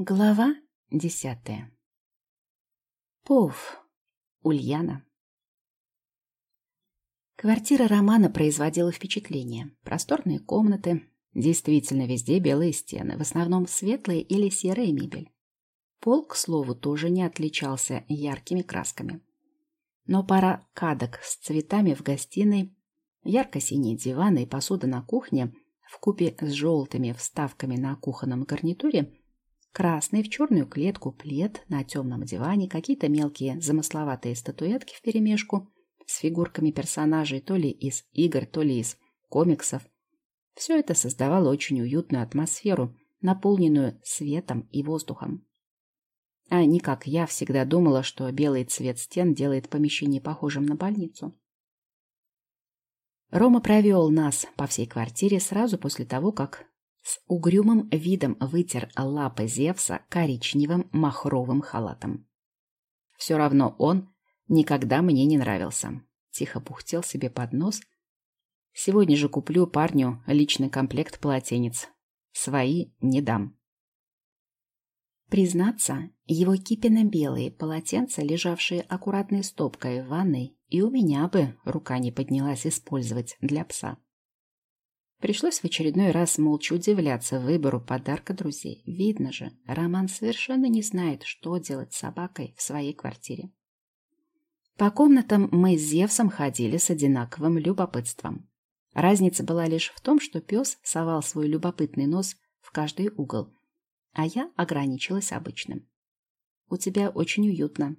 Глава десятая. Пуф. Ульяна. Квартира Романа производила впечатление. Просторные комнаты, действительно везде белые стены, в основном светлые или серые мебель. Пол, к слову, тоже не отличался яркими красками. Но пара кадок с цветами в гостиной, ярко-синие диваны и посуда на кухне в купе с желтыми вставками на кухонном гарнитуре – Красный в черную клетку плед на темном диване, какие-то мелкие замысловатые статуэтки вперемешку с фигурками персонажей то ли из игр, то ли из комиксов. Все это создавало очень уютную атмосферу, наполненную светом и воздухом. А не как я всегда думала, что белый цвет стен делает помещение похожим на больницу. Рома провел нас по всей квартире сразу после того, как с угрюмым видом вытер лапы Зевса коричневым махровым халатом. Все равно он никогда мне не нравился. Тихо пухтел себе под нос. Сегодня же куплю парню личный комплект полотенец. Свои не дам. Признаться, его кипенно-белые полотенца, лежавшие аккуратной стопкой в ванной, и у меня бы рука не поднялась использовать для пса. Пришлось в очередной раз молча удивляться выбору подарка друзей. Видно же, Роман совершенно не знает, что делать с собакой в своей квартире. По комнатам мы с Зевсом ходили с одинаковым любопытством. Разница была лишь в том, что пес совал свой любопытный нос в каждый угол, а я ограничилась обычным. «У тебя очень уютно».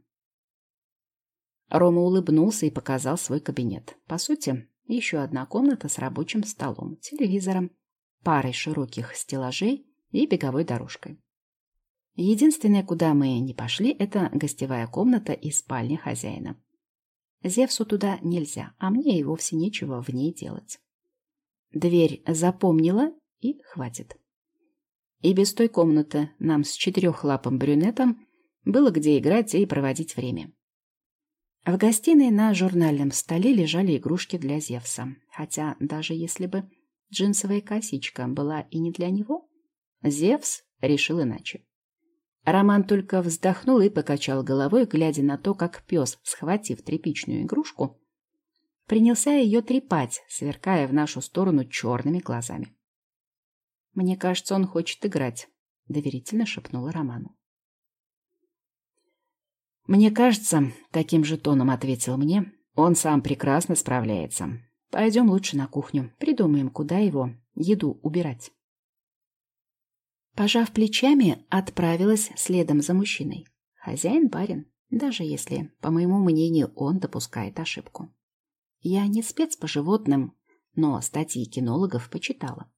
Рома улыбнулся и показал свой кабинет. По сути, еще одна комната с рабочим столом, телевизором, парой широких стеллажей и беговой дорожкой. Единственное, куда мы не пошли, это гостевая комната и спальня хозяина. Зевсу туда нельзя, а мне и вовсе нечего в ней делать. Дверь запомнила и хватит. И без той комнаты нам с четырехлапым брюнетом было где играть и проводить время. В гостиной на журнальном столе лежали игрушки для Зевса. Хотя даже если бы джинсовая косичка была и не для него, Зевс решил иначе. Роман только вздохнул и покачал головой, глядя на то, как пес, схватив тряпичную игрушку, принялся ее трепать, сверкая в нашу сторону черными глазами. «Мне кажется, он хочет играть», — доверительно шепнула Роману. «Мне кажется, — таким же тоном ответил мне, — он сам прекрасно справляется. Пойдем лучше на кухню, придумаем, куда его еду убирать». Пожав плечами, отправилась следом за мужчиной. Хозяин барин, даже если, по моему мнению, он допускает ошибку. Я не спец по животным, но статьи кинологов почитала.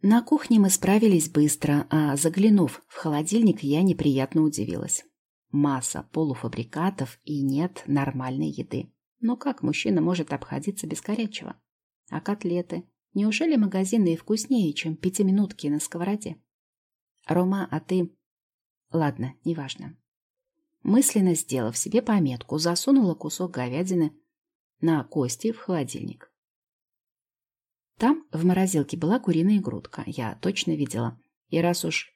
На кухне мы справились быстро, а заглянув в холодильник, я неприятно удивилась. Масса полуфабрикатов и нет нормальной еды. Но как мужчина может обходиться без горячего? А котлеты? Неужели магазины и вкуснее, чем пятиминутки на сковороде? Рома, а ты... Ладно, неважно. Мысленно сделав себе пометку, засунула кусок говядины на кости в холодильник. Там в морозилке была куриная грудка, я точно видела. И раз уж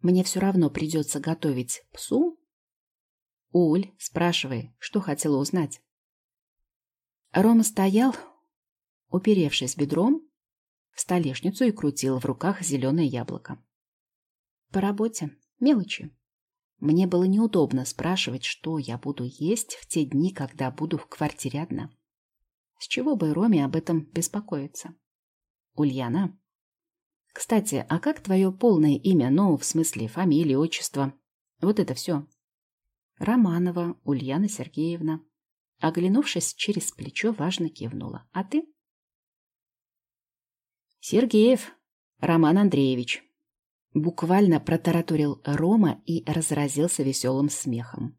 мне все равно придется готовить псу, «Уль, спрашивай, что хотела узнать?» Рома стоял, уперевшись бедром в столешницу и крутил в руках зеленое яблоко. «По работе. Мелочи. Мне было неудобно спрашивать, что я буду есть в те дни, когда буду в квартире одна. С чего бы Роме об этом беспокоиться? Ульяна? Кстати, а как твое полное имя, ну, в смысле фамилия, отчество? Вот это все. Романова Ульяна Сергеевна. Оглянувшись через плечо, важно кивнула. А ты? Сергеев Роман Андреевич. Буквально протараторил Рома и разразился веселым смехом.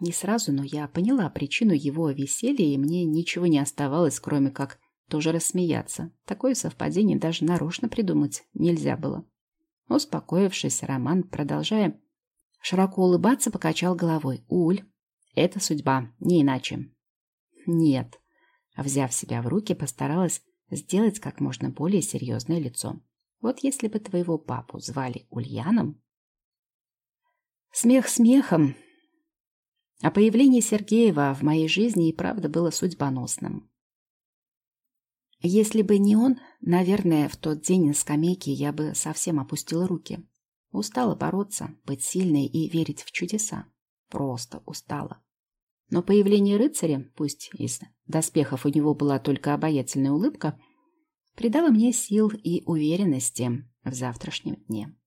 Не сразу, но я поняла причину его веселья, и мне ничего не оставалось, кроме как тоже рассмеяться. Такое совпадение даже нарочно придумать нельзя было. Успокоившись, Роман, продолжая Широко улыбаться покачал головой. Уль, это судьба, не иначе. Нет. Взяв себя в руки, постаралась сделать как можно более серьезное лицо. Вот если бы твоего папу звали Ульяном, Смех смехом, а появление Сергеева в моей жизни и правда было судьбоносным. Если бы не он, наверное, в тот день на скамейке я бы совсем опустила руки. Устала бороться, быть сильной и верить в чудеса. Просто устала. Но появление рыцаря, пусть из доспехов у него была только обаятельная улыбка, придало мне сил и уверенности в завтрашнем дне.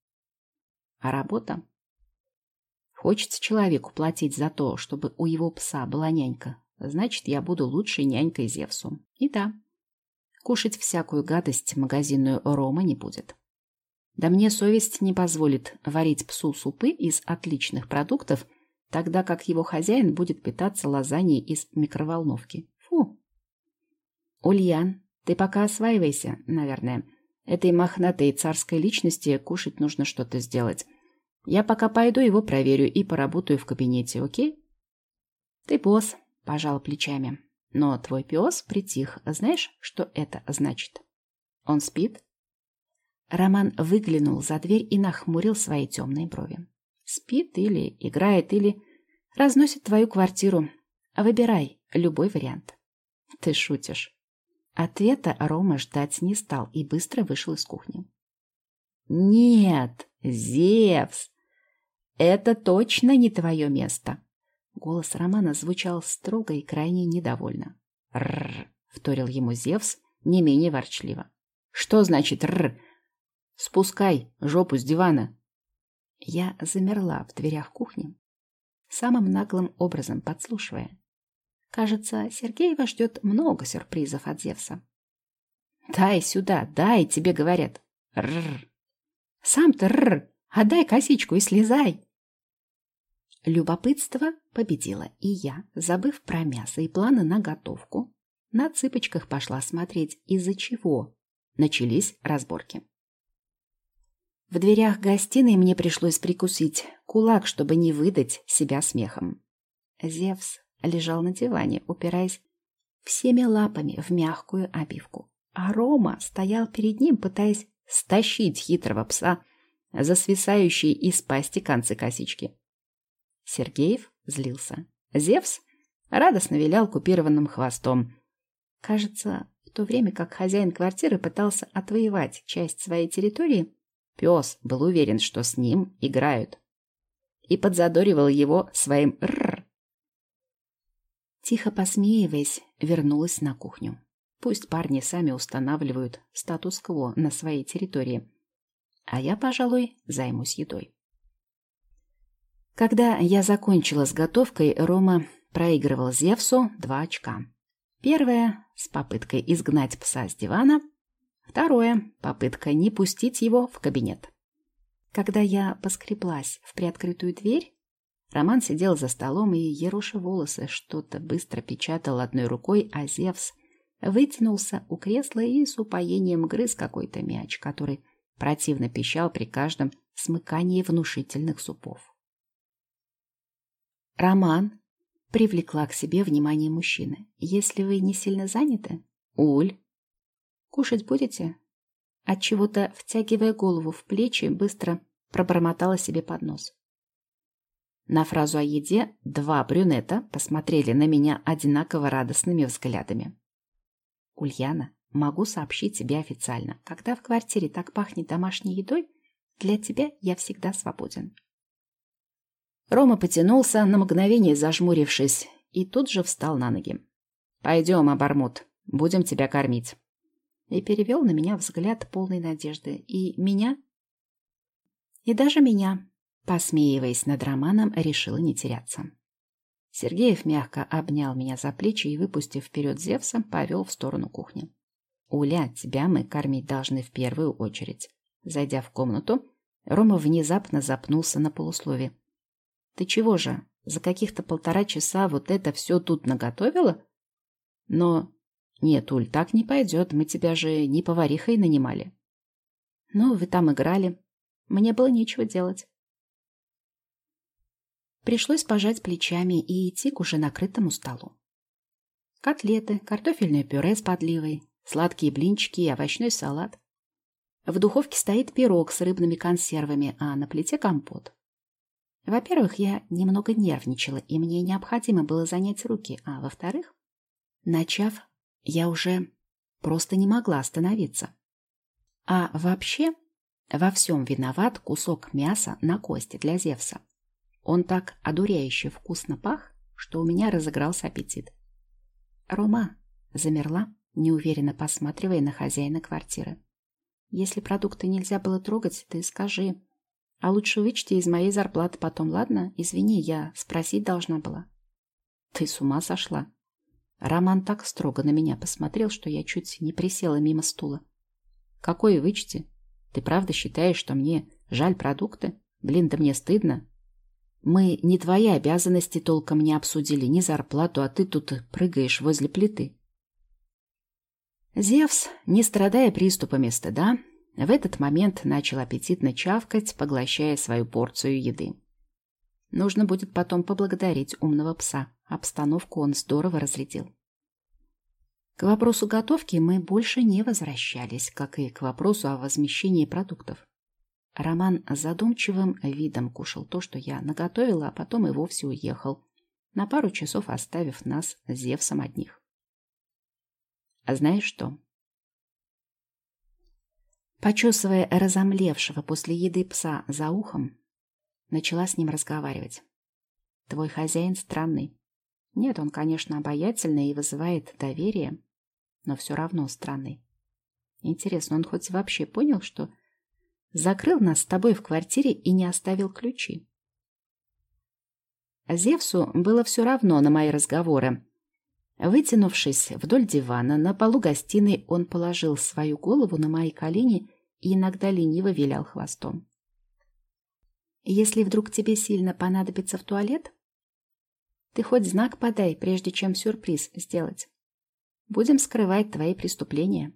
А работа? Хочется человеку платить за то, чтобы у его пса была нянька. Значит, я буду лучшей нянькой Зевсу. И да, кушать всякую гадость магазинную Рома не будет. Да мне совесть не позволит варить псу супы из отличных продуктов, тогда как его хозяин будет питаться лазаньей из микроволновки. Фу! Ульян, ты пока осваивайся, наверное. Этой мохнатой царской личности кушать нужно что-то сделать. Я пока пойду его проверю и поработаю в кабинете, окей? Ты босс, пожал плечами. Но твой пес притих. Знаешь, что это значит? Он спит? Роман выглянул за дверь и нахмурил свои темные брови. Спит или играет, или разносит твою квартиру. Выбирай любой вариант. Ты шутишь. Ответа Рома ждать не стал и быстро вышел из кухни. «Нет, Зевс, это точно не твое место!» Голос Романа звучал строго и крайне недовольно. «Рррр!» — вторил ему Зевс не менее ворчливо. «Что значит «рррр»? Спускай жопу с дивана!» Я замерла в дверях кухни, самым наглым образом подслушивая. Кажется, Сергеева ждет много сюрпризов от Зевса. «Дай сюда, дай, тебе говорят!» «Рррр!» «Сам-то рррр! Отдай косичку и слезай!» Любопытство победило, и я, забыв про мясо и планы на готовку, на цыпочках пошла смотреть, из-за чего начались разборки. В дверях гостиной мне пришлось прикусить кулак, чтобы не выдать себя смехом. Зевс лежал на диване, упираясь всеми лапами в мягкую обивку, а Рома стоял перед ним, пытаясь стащить хитрого пса за свисающие из пасти концы косички. Сергеев злился. Зевс радостно вилял купированным хвостом. Кажется, в то время как хозяин квартиры пытался отвоевать часть своей территории, пес был уверен, что с ним играют. И подзадоривал его своим «рррр». Тихо посмеиваясь, вернулась на кухню. Пусть парни сами устанавливают статус-кво на своей территории. А я, пожалуй, займусь едой. Когда я закончила с готовкой, Рома проигрывал Зевсу два очка. Первое — с попыткой изгнать пса с дивана. Второе — попытка не пустить его в кабинет. Когда я поскреблась в приоткрытую дверь, Роман сидел за столом и, ероша волосы, что-то быстро печатал одной рукой, а Зевс вытянулся у кресла и с упоением грыз какой-то мяч, который противно пищал при каждом смыкании внушительных супов. Роман привлекла к себе внимание мужчины. Если вы не сильно заняты, Уль, кушать будете? От чего-то втягивая голову в плечи, быстро пробормотала себе под нос. На фразу о еде два брюнета посмотрели на меня одинаково радостными взглядами. Ульяна, могу сообщить тебе официально, когда в квартире так пахнет домашней едой, для тебя я всегда свободен. Рома потянулся, на мгновение зажмурившись, и тут же встал на ноги. «Пойдем, обормут, будем тебя кормить». И перевел на меня взгляд полной надежды. И меня? И даже меня, посмеиваясь над Романом, решила не теряться. Сергеев мягко обнял меня за плечи и, выпустив вперед Зевса, повел в сторону кухни. «Уля, тебя мы кормить должны в первую очередь». Зайдя в комнату, Рома внезапно запнулся на полуслове. Ты чего же, за каких-то полтора часа вот это все тут наготовила? Но... Нет, Уль, так не пойдет, мы тебя же не поварихой нанимали. Ну, вы там играли. Мне было нечего делать. Пришлось пожать плечами и идти к уже накрытому столу. Котлеты, картофельное пюре с подливой, сладкие блинчики и овощной салат. В духовке стоит пирог с рыбными консервами, а на плите компот. Во-первых, я немного нервничала, и мне необходимо было занять руки, а во-вторых, начав, я уже просто не могла остановиться. А вообще, во всем виноват кусок мяса на кости для Зевса. Он так одуряюще вкусно пах, что у меня разыгрался аппетит. Рома замерла, неуверенно посматривая на хозяина квартиры. Если продукты нельзя было трогать, ты скажи. А лучше вычти из моей зарплаты потом, ладно? Извини, я спросить должна была. Ты с ума сошла? Роман так строго на меня посмотрел, что я чуть не присела мимо стула. Какое вычти? Ты правда считаешь, что мне жаль продукты? Блин, да мне стыдно. Мы не твои обязанности толком не обсудили, ни зарплату, а ты тут прыгаешь возле плиты. Зевс, не страдая приступами стыда, в этот момент начал аппетитно чавкать, поглощая свою порцию еды. Нужно будет потом поблагодарить умного пса. Обстановку он здорово разрядил. К вопросу готовки мы больше не возвращались, как и к вопросу о возмещении продуктов. Роман задумчивым видом кушал то, что я наготовила, а потом и вовсе уехал, на пару часов оставив нас Зевсом одних. А знаешь что? Почесывая разомлевшего после еды пса за ухом, начала с ним разговаривать. Твой хозяин странный. Нет, он, конечно, обаятельный и вызывает доверие, но все равно странный. Интересно, он хоть вообще понял, что закрыл нас с тобой в квартире и не оставил ключи. Зевсу было все равно на мои разговоры. Вытянувшись вдоль дивана, на полу гостиной он положил свою голову на мои колени и иногда лениво вилял хвостом. «Если вдруг тебе сильно понадобится в туалет, ты хоть знак подай, прежде чем сюрприз сделать. Будем скрывать твои преступления».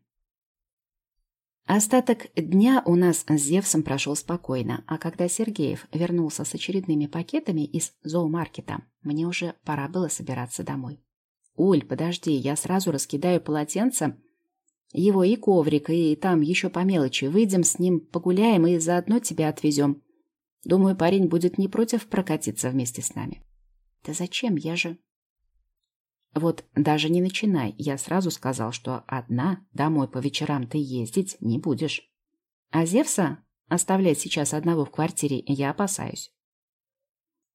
Остаток дня у нас с Зевсом прошел спокойно, а когда Сергеев вернулся с очередными пакетами из зоомаркета, мне уже пора было собираться домой. «Уль, подожди, я сразу раскидаю полотенце, его и коврик, и там еще по мелочи. Выйдем с ним, погуляем и заодно тебя отвезем. Думаю, парень будет не против прокатиться вместе с нами». «Да зачем? Я же...» Вот даже не начинай. Я сразу сказал, что одна домой по вечерам ты ездить не будешь. А Зевса оставлять сейчас одного в квартире я опасаюсь.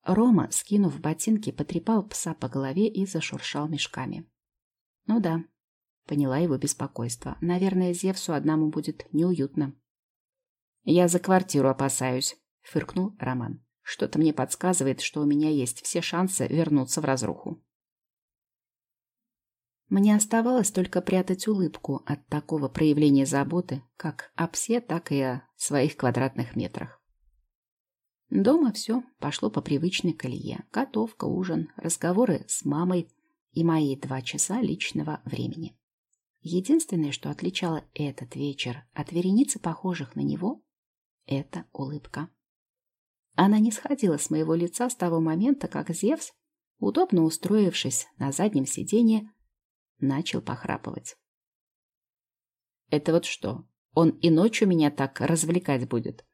Рома, скинув ботинки, потрепал пса по голове и зашуршал мешками. Ну да, поняла его беспокойство. Наверное, Зевсу одному будет неуютно. Я за квартиру опасаюсь, фыркнул Роман. Что-то мне подсказывает, что у меня есть все шансы вернуться в разруху. Мне оставалось только прятать улыбку от такого проявления заботы, как о псе, так и о своих квадратных метрах. Дома все пошло по привычной колее. Готовка, ужин, разговоры с мамой и мои два часа личного времени. Единственное, что отличало этот вечер от вереницы похожих на него, это улыбка. Она не сходила с моего лица с того момента, как Зевс, удобно устроившись на заднем сиденье, начал похрапывать. «Это вот что, он и ночью меня так развлекать будет?»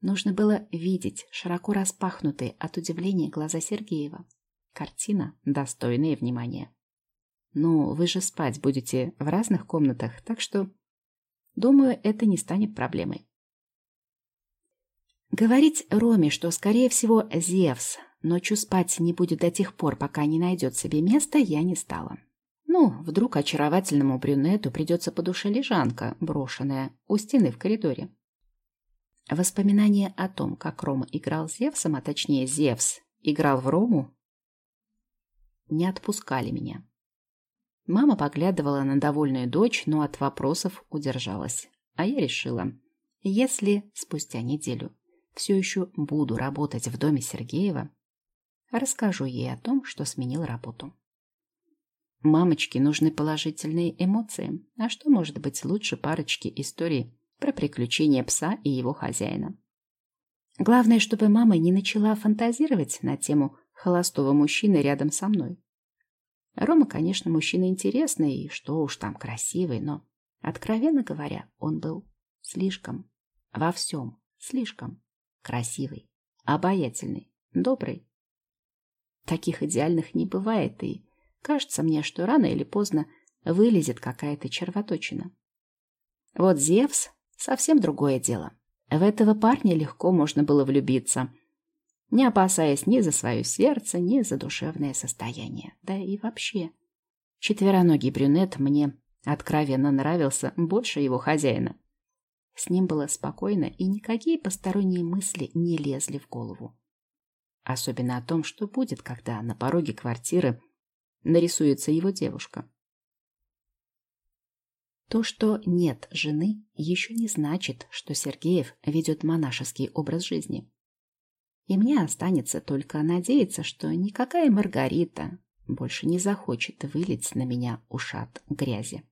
Нужно было видеть широко распахнутые от удивления глаза Сергеева. Картина, достойная внимания. «Ну, вы же спать будете в разных комнатах, так что, думаю, это не станет проблемой». Говорить Роме, что, скорее всего, Зевс Ночью спать не будет до тех пор, пока не найдет себе места, я не стала. Ну, вдруг очаровательному брюнету придется по душе лежанка, брошенная у стены в коридоре. Воспоминания о том, как Рома играл с Зевсом, а точнее Зевс играл в Рому, не отпускали меня. Мама поглядывала на довольную дочь, но от вопросов удержалась. А я решила, если спустя неделю все еще буду работать в доме Сергеева, Расскажу ей о том, что сменил работу. Мамочке нужны положительные эмоции. А что может быть лучше парочки историй про приключения пса и его хозяина? Главное, чтобы мама не начала фантазировать на тему холостого мужчины рядом со мной. Рома, конечно, мужчина интересный и что уж там красивый, но, откровенно говоря, он был слишком, во всем, слишком красивый. обаятельный, добрый. Таких идеальных не бывает, и кажется мне, что рано или поздно вылезет какая-то червоточина. Вот Зевс — совсем другое дело. В этого парня легко можно было влюбиться, не опасаясь ни за свое сердце, ни за душевное состояние. Да и вообще. Четвероногий брюнет мне откровенно нравился больше его хозяина. С ним было спокойно, и никакие посторонние мысли не лезли в голову. Особенно о том, что будет, когда на пороге квартиры нарисуется его девушка. То, что нет жены, еще не значит, что Сергеев ведет монашеский образ жизни. И мне останется только надеяться, что никакая Маргарита больше не захочет вылить на меня ушат грязи.